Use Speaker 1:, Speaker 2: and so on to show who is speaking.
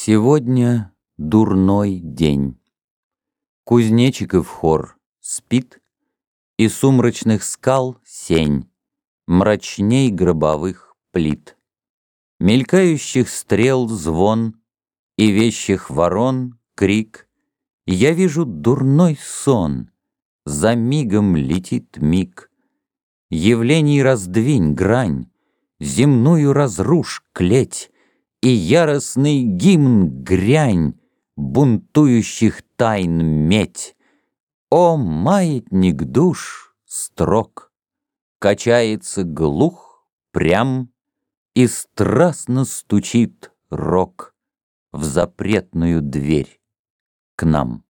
Speaker 1: Сегодня дурной день. Кузнечиков хор спит, И сумрачных скал сень, Мрачней гробовых плит. Мелькающих стрел звон И вещих ворон крик. Я вижу дурной сон, За мигом летит миг. Явлений раздвинь грань, Земную разрушь клеть, и яростный гимн грянь, Бунтующих тайн медь. О, маятник душ строк! Качается глух, прям, И страстно стучит рок В запретную дверь к нам.